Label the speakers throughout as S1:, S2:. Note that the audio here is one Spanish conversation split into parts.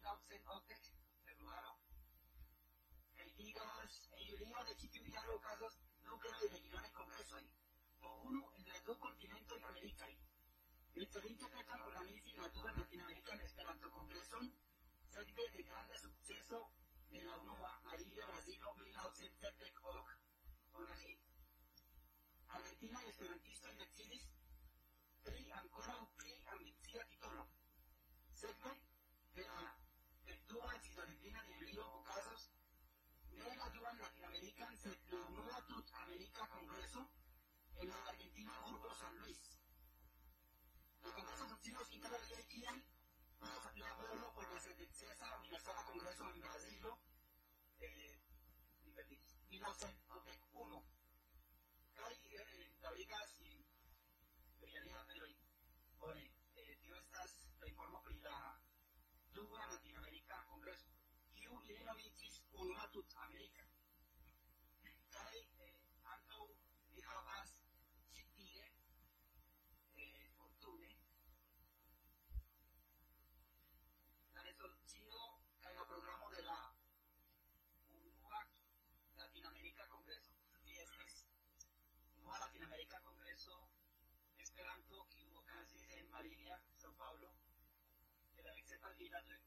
S1: entonces, entonces. El Ligas, el Ligas de Chipio y Diario Casas nunca dirigieron el Congreso ahí. O uno en los dos continentes de América ahí. El Torito Petal con la legislatura latinoamericana esperanto Congreso, cerca de grande suceso de la UNOVA, ahí de Brasil, 1978, con. Argentina y esperantista en exilis, pri ancora un pri amnistía titolo. Segment en el argentino Grupo San Luis. Los congresos argentinos y cada día pues, la por pues, la sentencia universal a Congreso en Brasil eh, y ir a la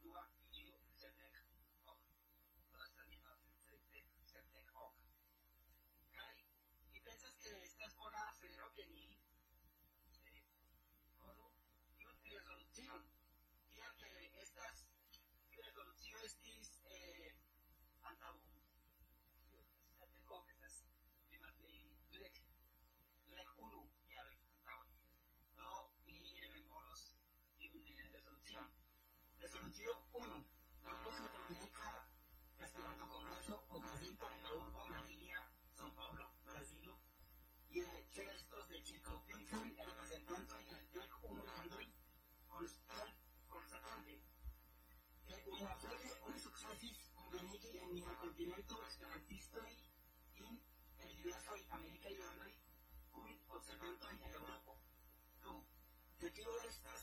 S2: Thank you.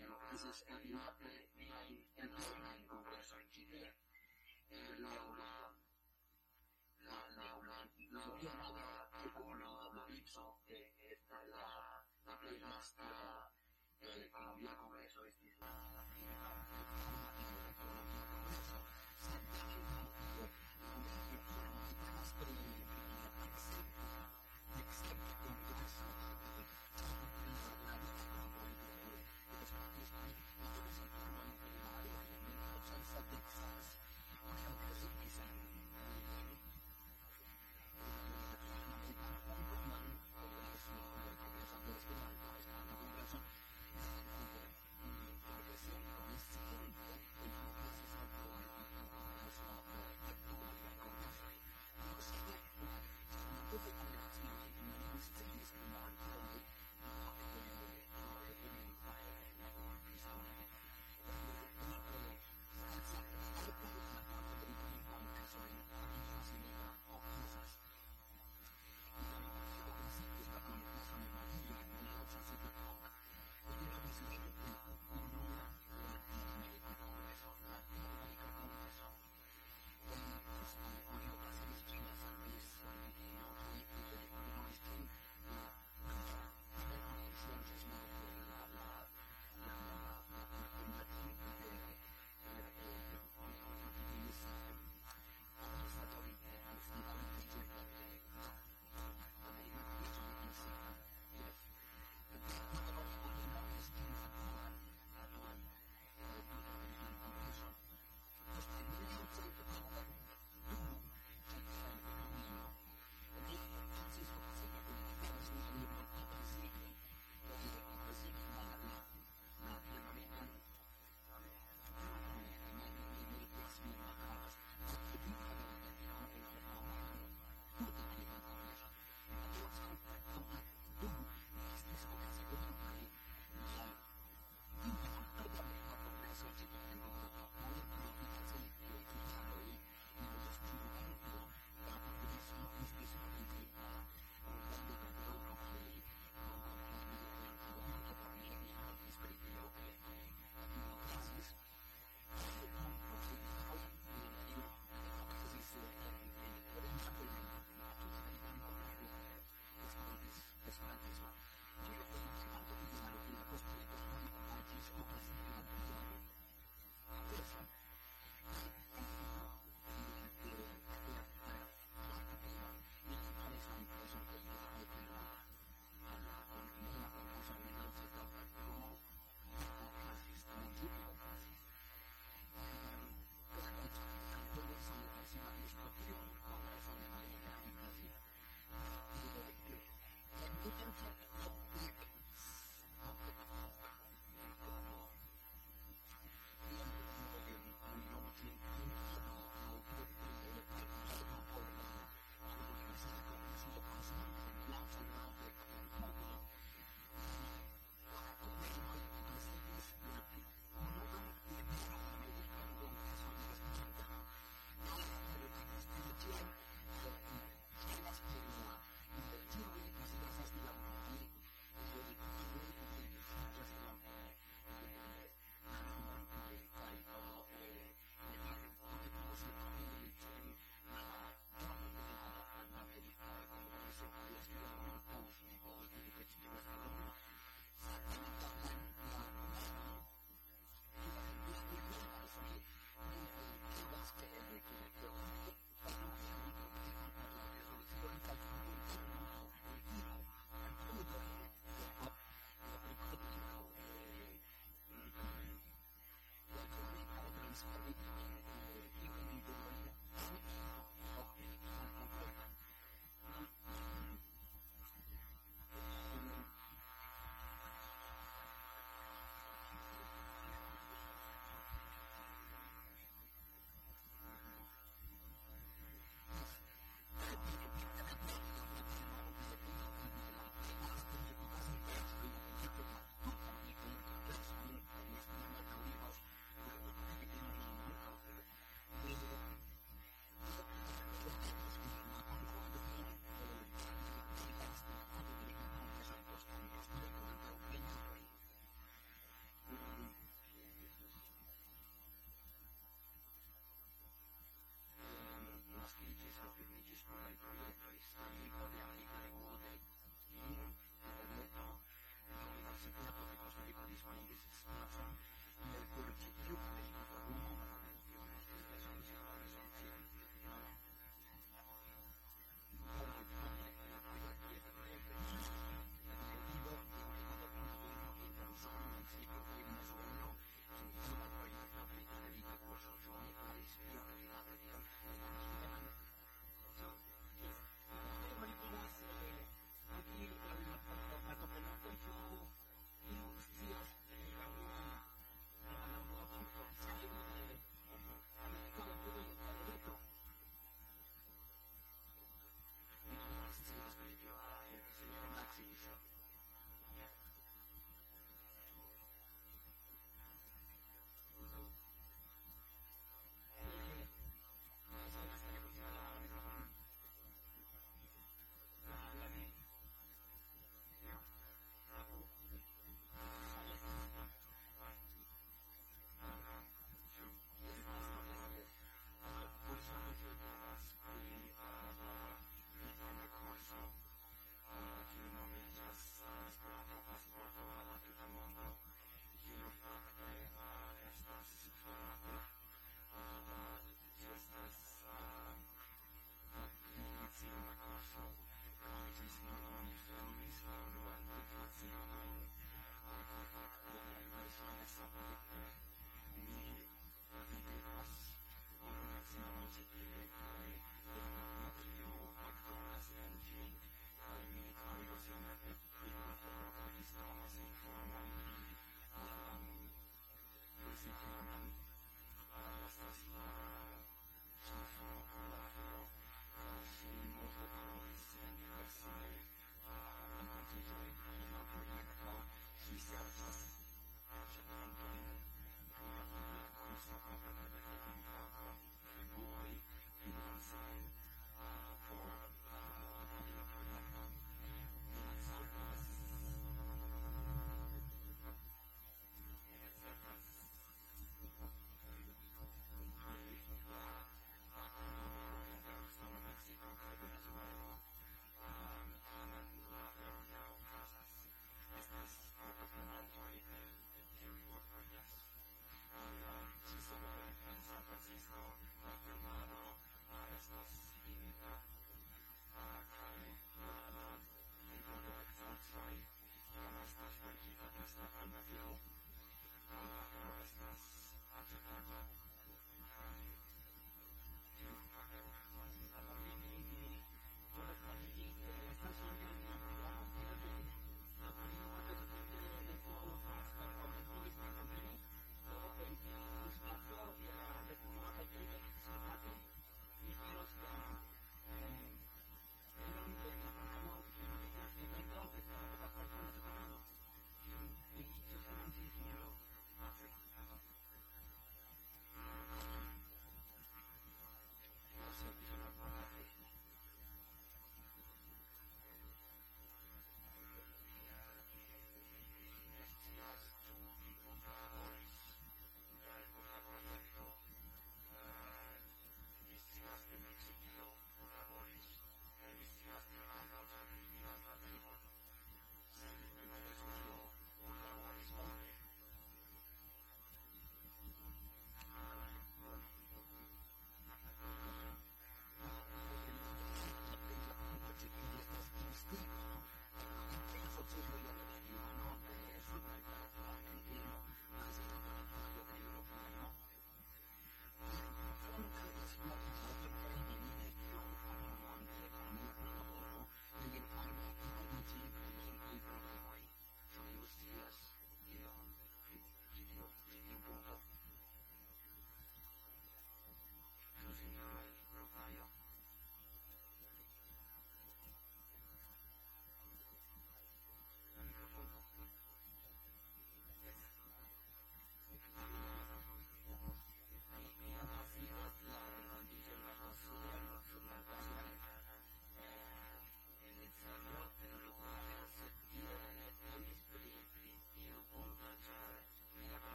S2: is this going to the uh, be,
S3: be